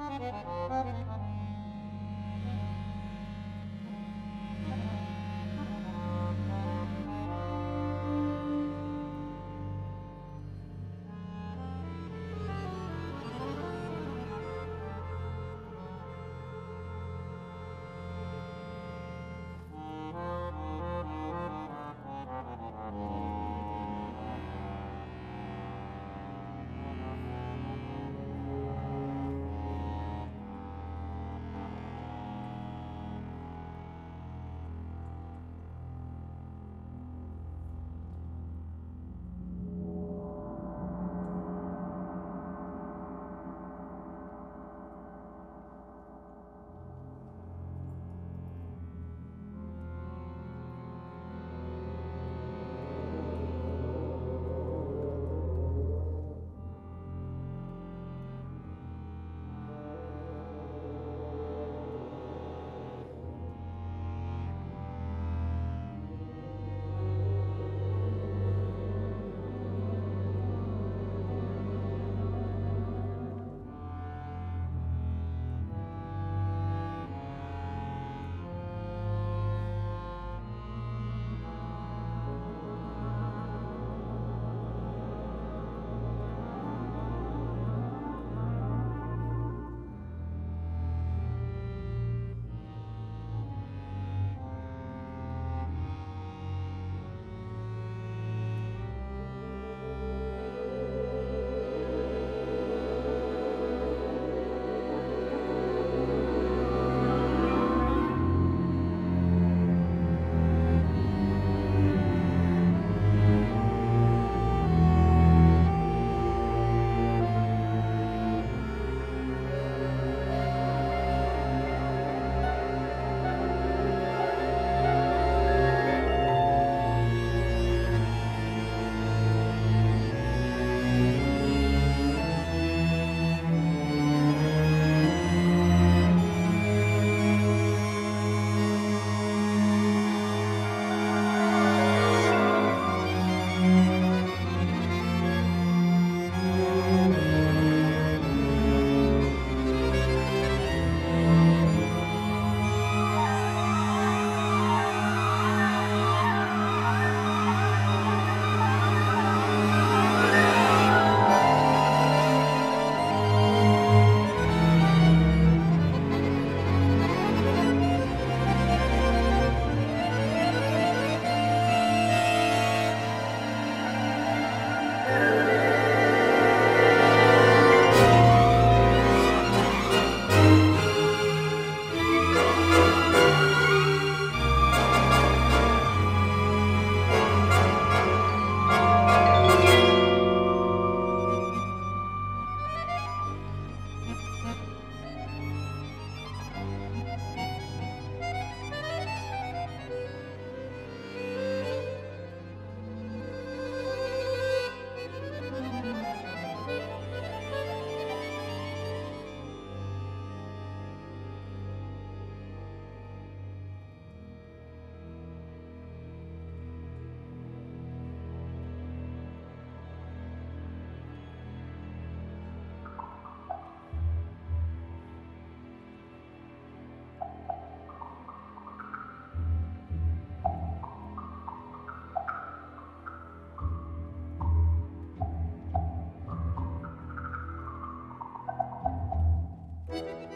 Thank you.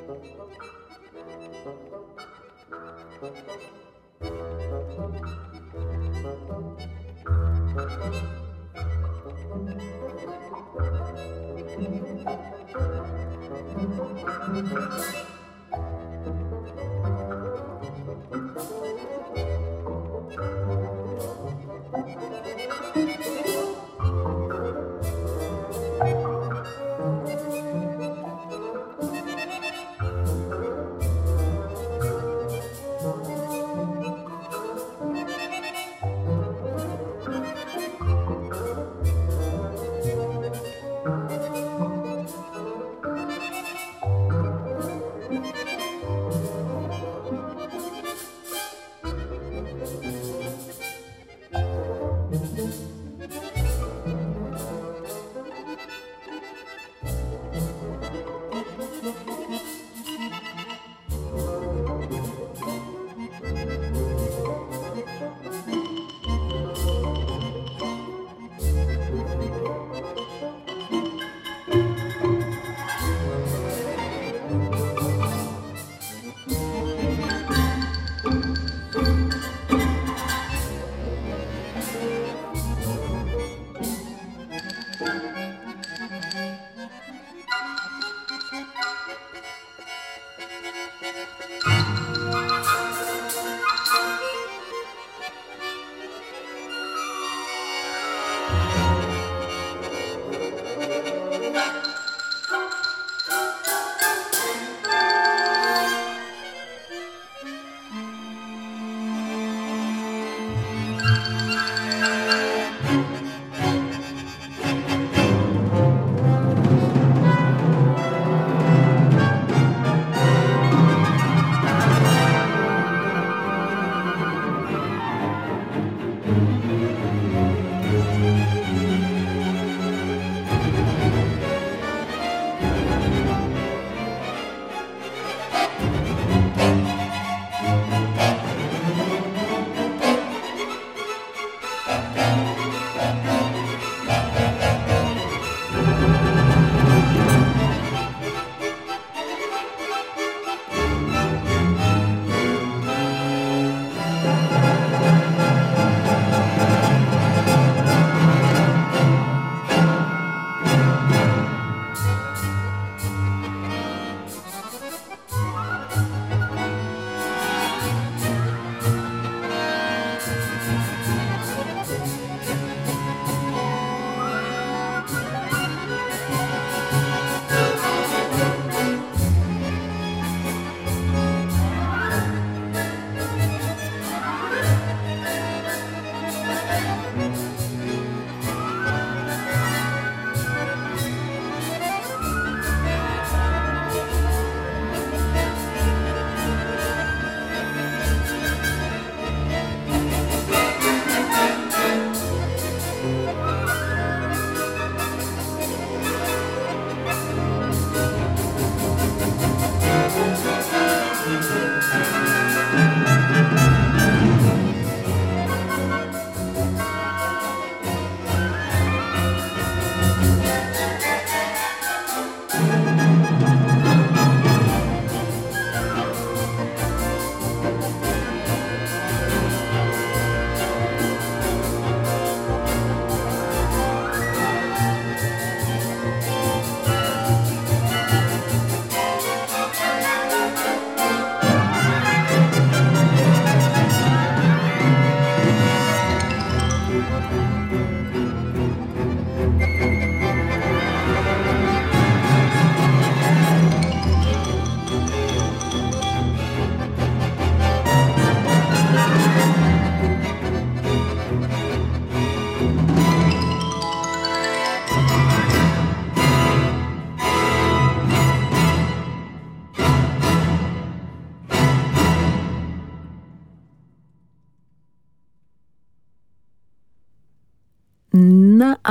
Thank you.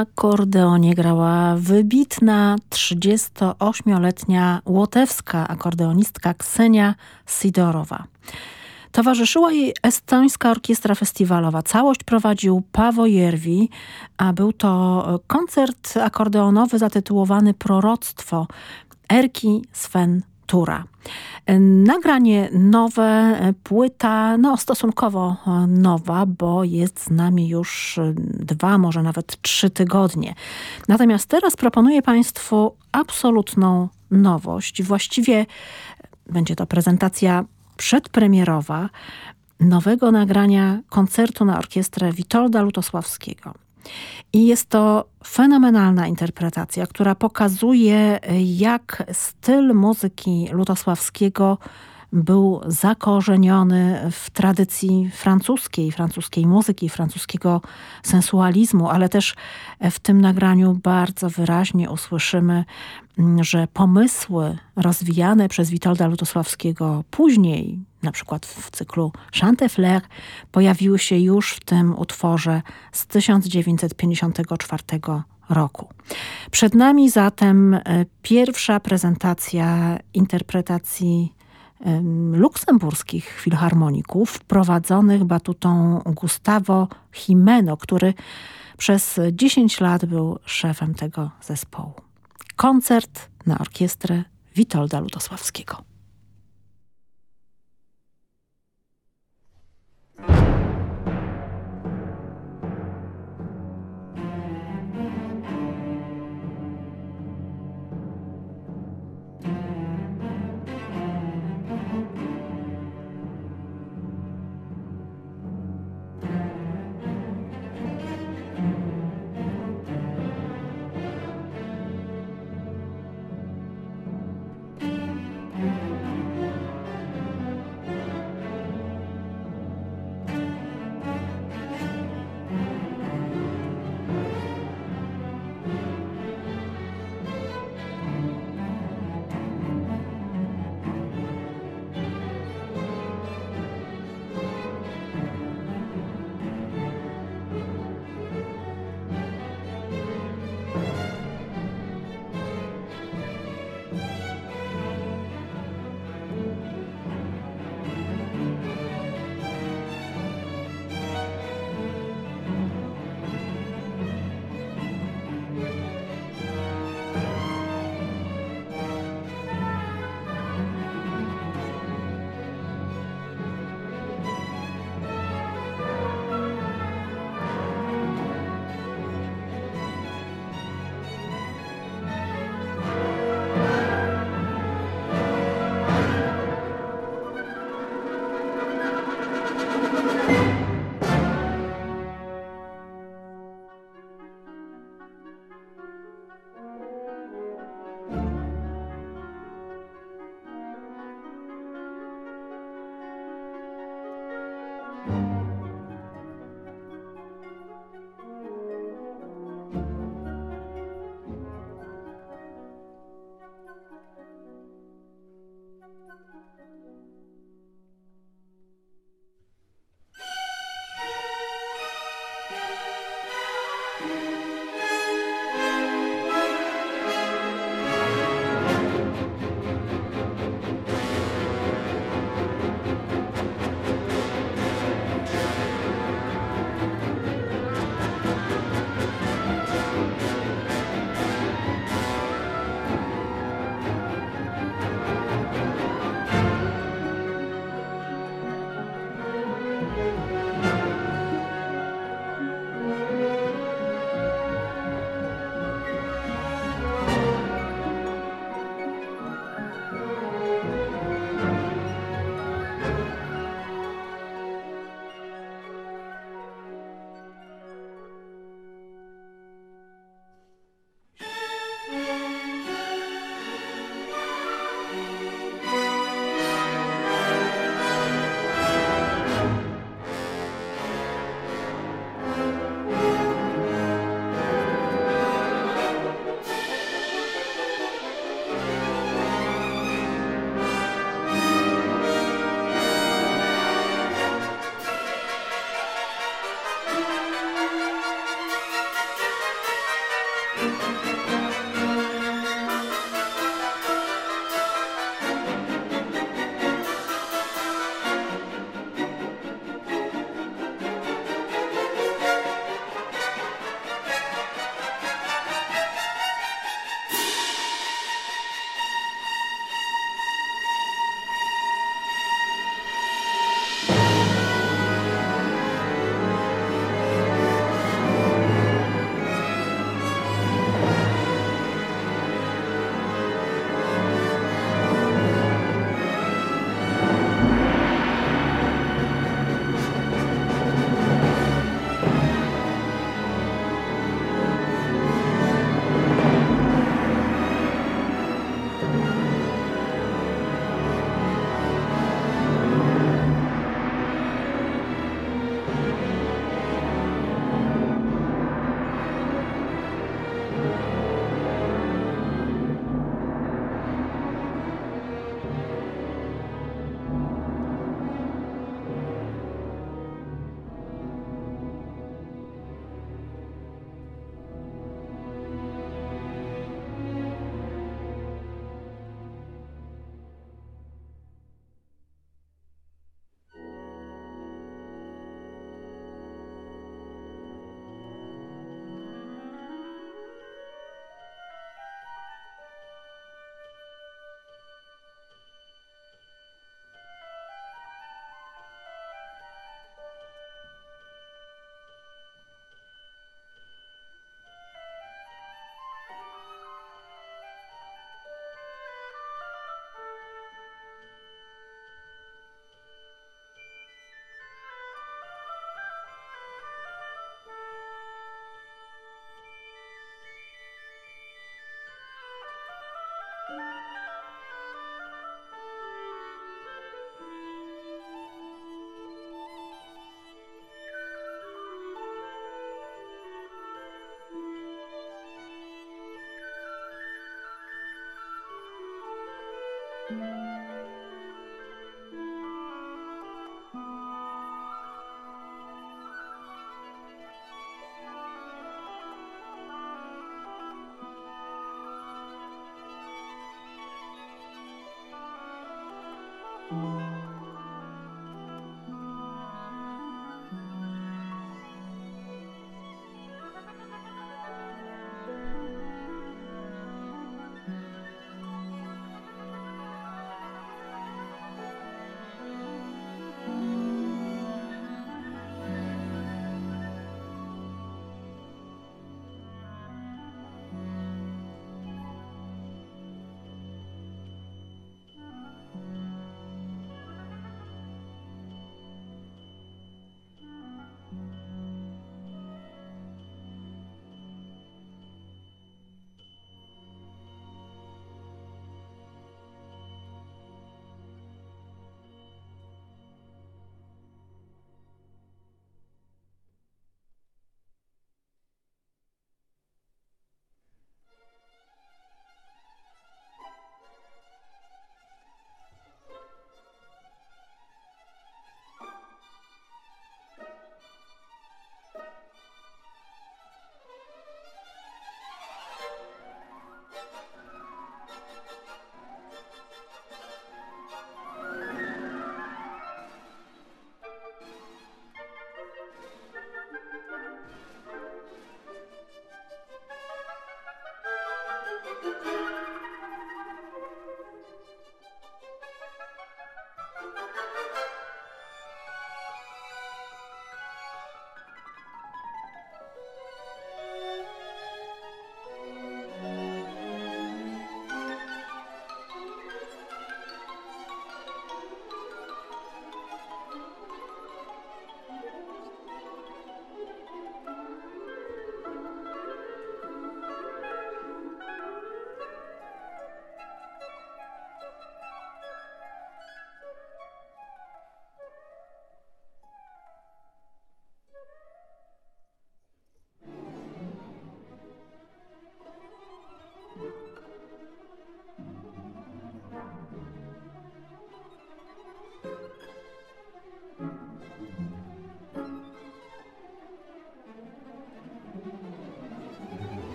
Akordeonie grała wybitna 38-letnia łotewska akordeonistka Ksenia Sidorowa. Towarzyszyła jej Estońska Orkiestra Festiwalowa. Całość prowadził Pawo Jerwi, a był to koncert akordeonowy zatytułowany Proroctwo Erki Sven Tura. Nagranie nowe, płyta no stosunkowo nowa, bo jest z nami już dwa, może nawet trzy tygodnie. Natomiast teraz proponuję Państwu absolutną nowość. Właściwie będzie to prezentacja przedpremierowa nowego nagrania koncertu na orkiestrę Witolda Lutosławskiego. I jest to fenomenalna interpretacja, która pokazuje, jak styl muzyki Lutosławskiego był zakorzeniony w tradycji francuskiej, francuskiej muzyki, francuskiego sensualizmu, ale też w tym nagraniu bardzo wyraźnie usłyszymy, mm, że pomysły rozwijane przez Witolda Lutosławskiego później, na przykład w cyklu Chantefleur, pojawiły się już w tym utworze z 1954 roku. Przed nami zatem e, pierwsza prezentacja interpretacji luksemburskich filharmoników prowadzonych batutą Gustavo Jimeno, który przez 10 lat był szefem tego zespołu. Koncert na orkiestrę Witolda Ludosławskiego.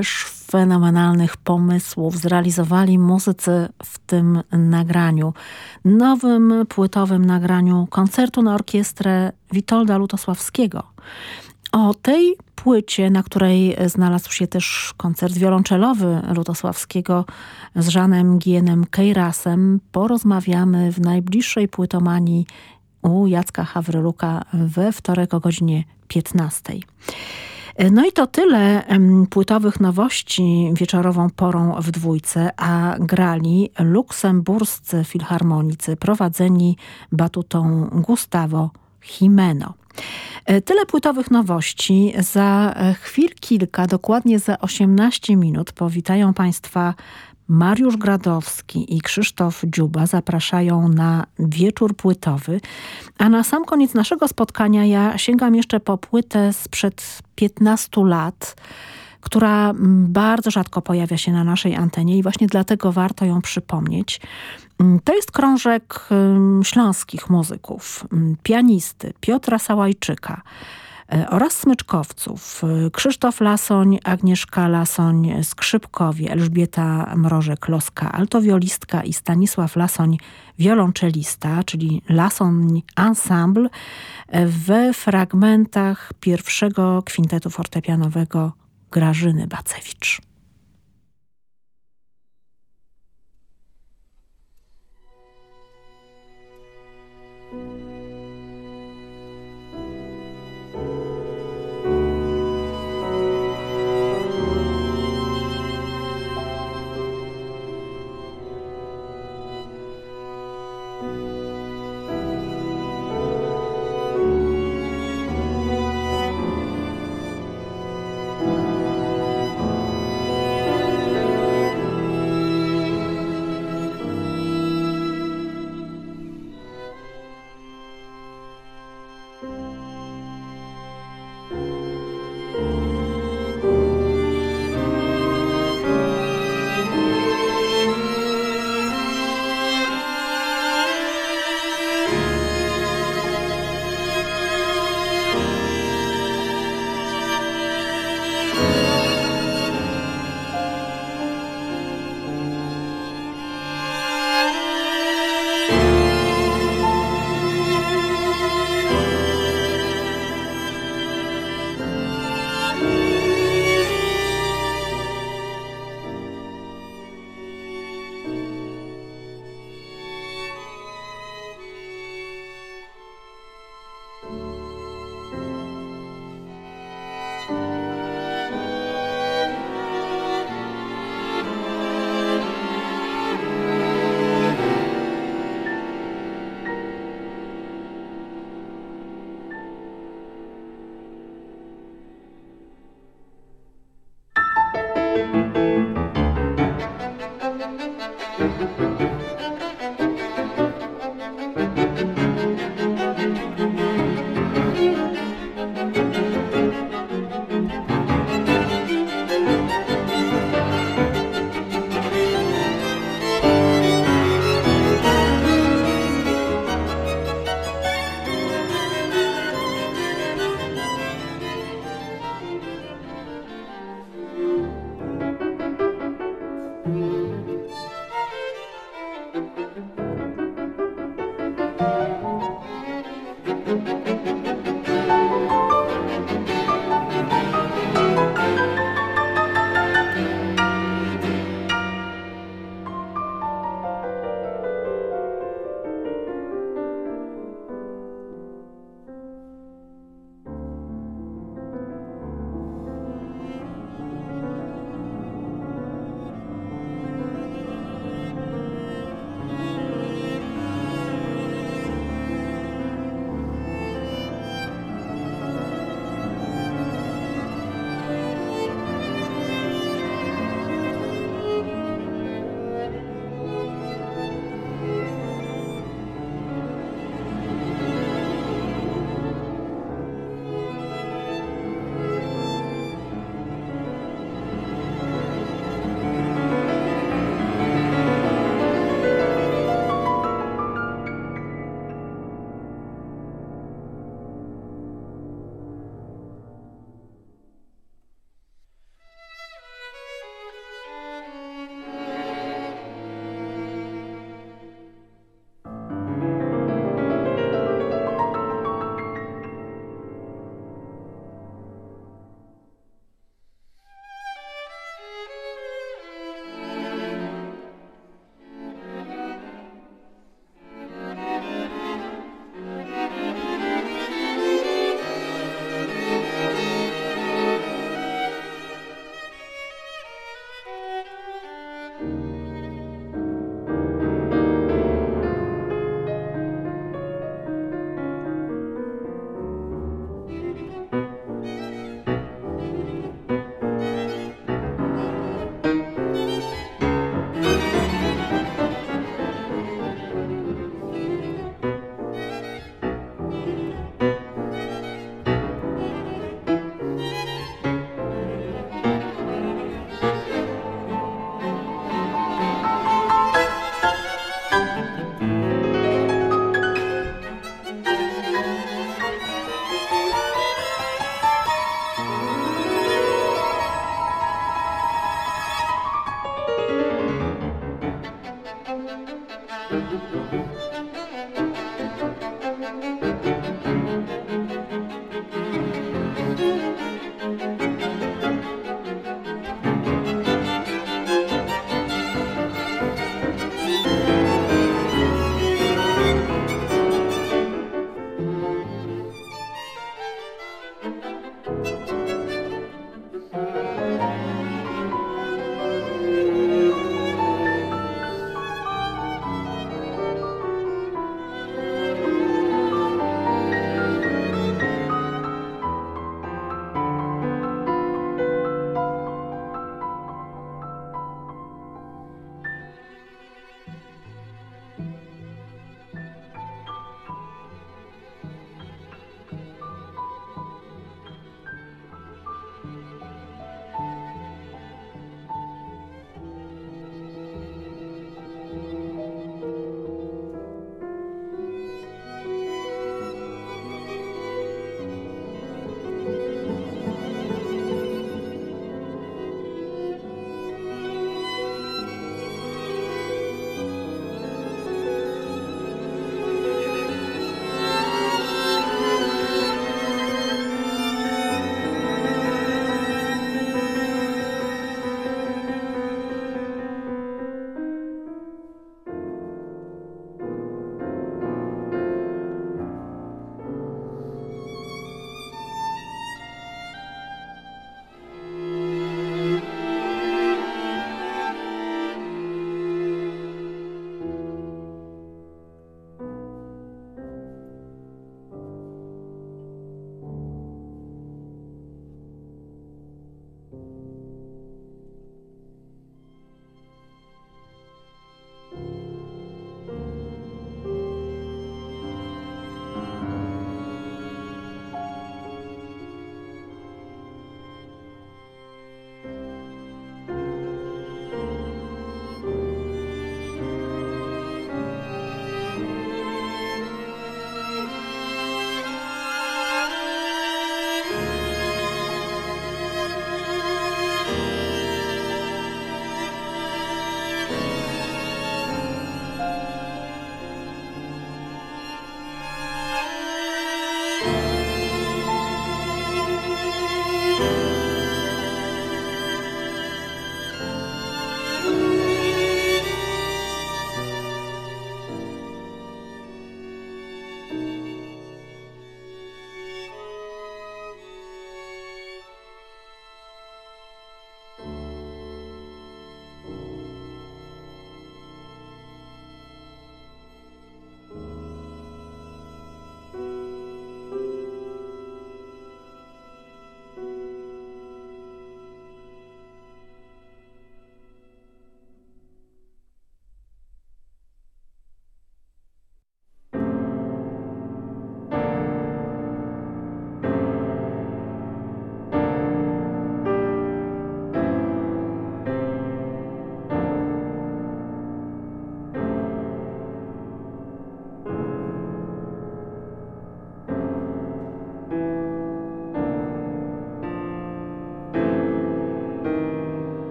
ileż fenomenalnych pomysłów zrealizowali muzycy w tym nagraniu. Nowym płytowym nagraniu koncertu na orkiestrę Witolda Lutosławskiego. O tej płycie, na której znalazł się też koncert wiolonczelowy Lutosławskiego z Żanem Gienem Kejrasem, porozmawiamy w najbliższej płytomanii u Jacka Hawryluka we wtorek o godzinie 15. No i to tyle płytowych nowości wieczorową porą w dwójce, a grali luksemburscy filharmonicy prowadzeni batutą Gustavo Jimeno. E, tyle płytowych nowości. Za chwil kilka, dokładnie za 18 minut powitają Państwa Mariusz Gradowski i Krzysztof Dziuba zapraszają na wieczór płytowy. A na sam koniec naszego spotkania ja sięgam jeszcze po płytę sprzed 15 lat, która mm, bardzo rzadko pojawia się na naszej antenie i właśnie dlatego warto ją przypomnieć. Mm, to jest krążek śląskich muzyków, mm, pianisty Piotra Sałajczyka, E, oraz smyczkowców. E, Krzysztof Lasoń, Agnieszka Lasoń, skrzypkowie, Elżbieta Mrożek-Loska, altowiolistka i Stanisław Lasoń, wiolonczelista, czyli Lasoń Ensemble we fragmentach pierwszego kwintetu fortepianowego Grażyny Bacewicz.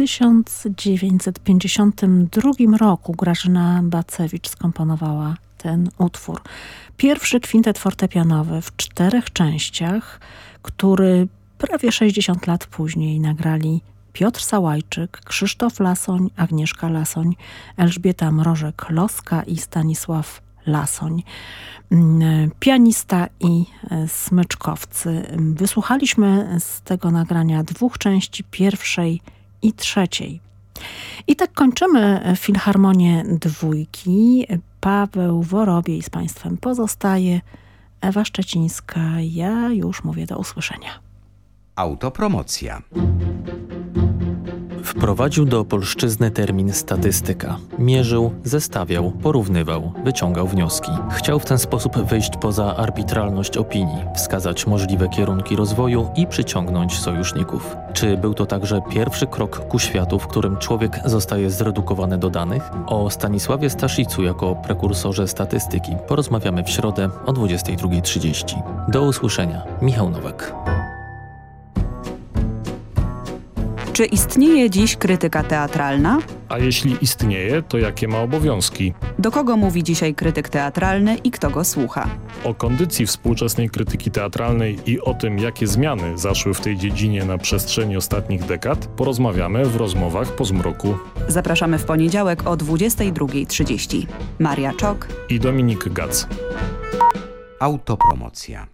1952 roku Grażyna Bacewicz skomponowała ten utwór. Pierwszy kwintet fortepianowy w czterech częściach, który prawie 60 lat później nagrali Piotr Sałajczyk, Krzysztof Lasoń, Agnieszka Lasoń, Elżbieta Mrożek-Loska i Stanisław Lasoń. Pianista i smyczkowcy. Wysłuchaliśmy z tego nagrania dwóch części, pierwszej i trzeciej. I tak kończymy Filharmonię Dwójki. Paweł Worobiej z Państwem pozostaje. Ewa Szczecińska, ja już mówię do usłyszenia. Autopromocja. Wprowadził do polszczyzny termin statystyka. Mierzył, zestawiał, porównywał, wyciągał wnioski. Chciał w ten sposób wyjść poza arbitralność opinii, wskazać możliwe kierunki rozwoju i przyciągnąć sojuszników. Czy był to także pierwszy krok ku światu, w którym człowiek zostaje zredukowany do danych? O Stanisławie Staszicu jako prekursorze statystyki porozmawiamy w środę o 22.30. Do usłyszenia. Michał Nowak. Czy istnieje dziś krytyka teatralna? A jeśli istnieje, to jakie ma obowiązki? Do kogo mówi dzisiaj krytyk teatralny i kto go słucha? O kondycji współczesnej krytyki teatralnej i o tym, jakie zmiany zaszły w tej dziedzinie na przestrzeni ostatnich dekad, porozmawiamy w rozmowach po zmroku. Zapraszamy w poniedziałek o 22.30. Maria Czok i Dominik Gac. Autopromocja.